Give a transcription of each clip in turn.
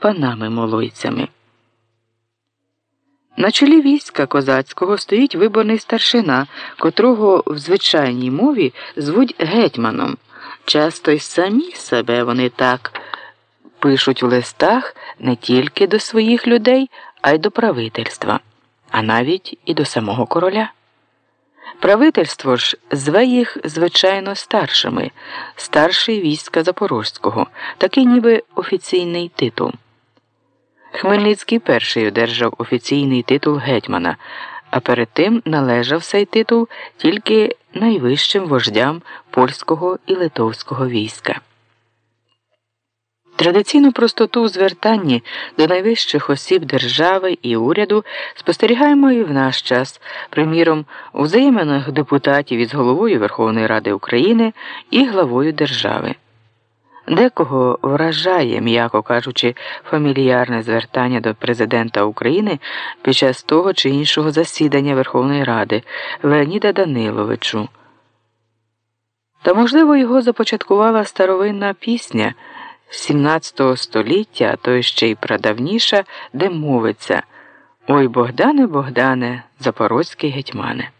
панами молойцями. На чолі війська козацького стоїть виборний старшина, котрого в звичайній мові звуть гетьманом. Часто й самі себе вони так пишуть в листах не тільки до своїх людей, а й до правительства, а навіть і до самого короля. Правительство ж зве їх, звичайно, старшими, старший війська Запорозького, такий ніби офіційний титул. Хмельницький перший одержав офіційний титул гетьмана, а перед тим належав цей титул тільки найвищим вождям польського і литовського війська. Традиційну простоту у звертанні до найвищих осіб держави і уряду спостерігаємо і в наш час, приміром, у взаєминах депутатів із головою Верховної Ради України і главою держави. Декого вражає, м'яко кажучи, фамільярне звертання до президента України під час того чи іншого засідання Верховної Ради Леоніда Даниловичу. Та, можливо, його започаткувала старовинна пісня 17 століття, а то ще й прадавніша, де мовиться Ой Богдане, Богдане, Запорозький гетьмане.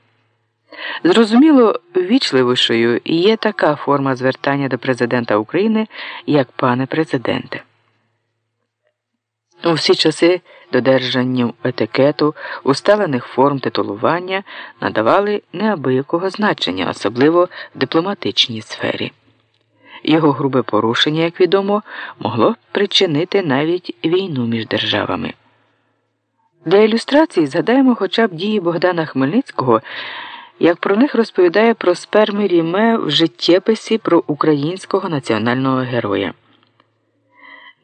Зрозуміло, ввічливішою є така форма звертання до президента України, як пане президенте. У всі часи додержанню етикету, усталених форм титулування надавали неабиякого значення, особливо в дипломатичній сфері. Його грубе порушення, як відомо, могло причинити навіть війну між державами. Для ілюстрації згадаємо хоча б дії Богдана Хмельницького як про них розповідає Проспер Міріме в життєписі про українського національного героя.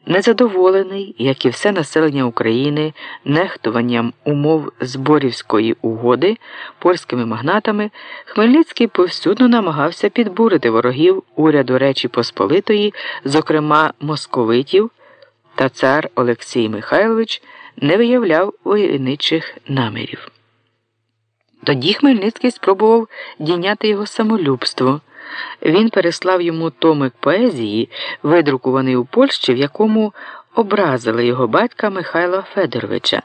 Незадоволений, як і все населення України, нехтуванням умов Зборівської угоди польськими магнатами, Хмельницький повсюдно намагався підбурити ворогів уряду Речі Посполитої, зокрема московитів, та цар Олексій Михайлович не виявляв войничих намірів. Тоді Хмельницький спробував дійняти його самолюбство. Він переслав йому томик поезії, видрукуваний у Польщі, в якому образили його батька Михайла Федоровича.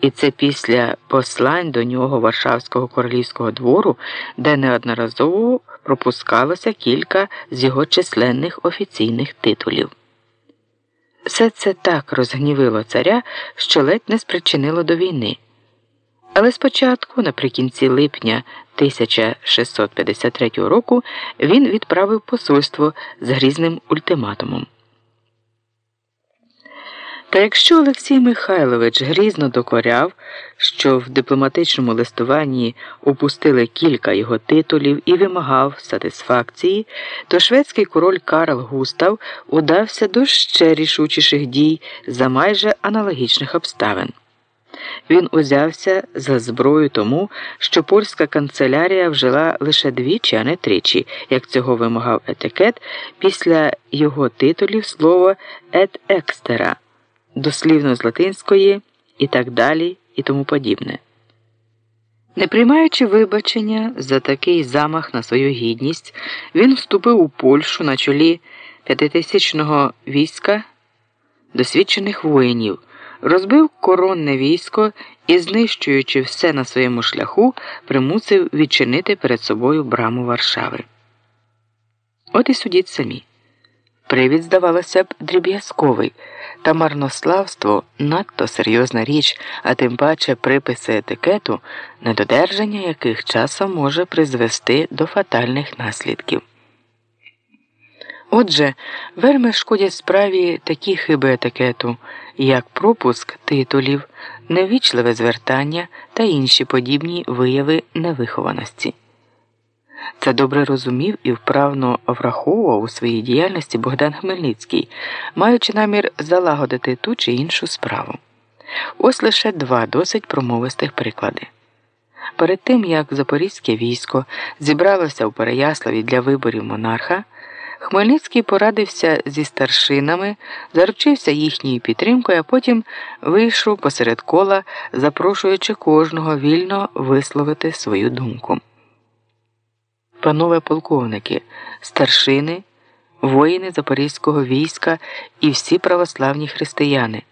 І це після послань до нього Варшавського королівського двору, де неодноразово пропускалося кілька з його численних офіційних титулів. Все це так розгнівило царя, що ледь не спричинило до війни. Але спочатку, наприкінці липня 1653 року, він відправив посольство з грізним ультиматумом. Та якщо Олексій Михайлович грізно докоряв, що в дипломатичному листуванні опустили кілька його титулів і вимагав сатисфакції, то шведський король Карл Густав удався до ще рішучіших дій за майже аналогічних обставин. Він узявся за зброю тому, що польська канцелярія вжила лише двічі, а не тричі, як цього вимагав етикет, після його титулів слово ет екстера, дослівно з латинської і так далі, і тому подібне. Не приймаючи вибачення за такий замах на свою гідність, він вступив у Польщу на чолі п'ятитисячного війська досвідчених воїнів розбив коронне військо і, знищуючи все на своєму шляху, примусив відчинити перед собою браму Варшави. От і судіть самі. Привід, здавалося б, дріб'язковий, та марнославство надто серйозна річ, а тим паче приписи етикету, недодержання яких часом може призвести до фатальних наслідків. Отже, вельми шкодять справі такі хиби етикету, як пропуск титулів, невічливе звертання та інші подібні вияви невихованості. Це добре розумів і вправно враховував у своїй діяльності Богдан Хмельницький, маючи намір залагодити ту чи іншу справу. Ось лише два досить промовистих приклади. Перед тим як запорізьке військо зібралося у Переяславі для виборів монарха. Хмельницький порадився зі старшинами, заручився їхньою підтримкою, а потім вийшов посеред кола, запрошуючи кожного вільно висловити свою думку. Панове полковники, старшини, воїни запорізького війська і всі православні християни.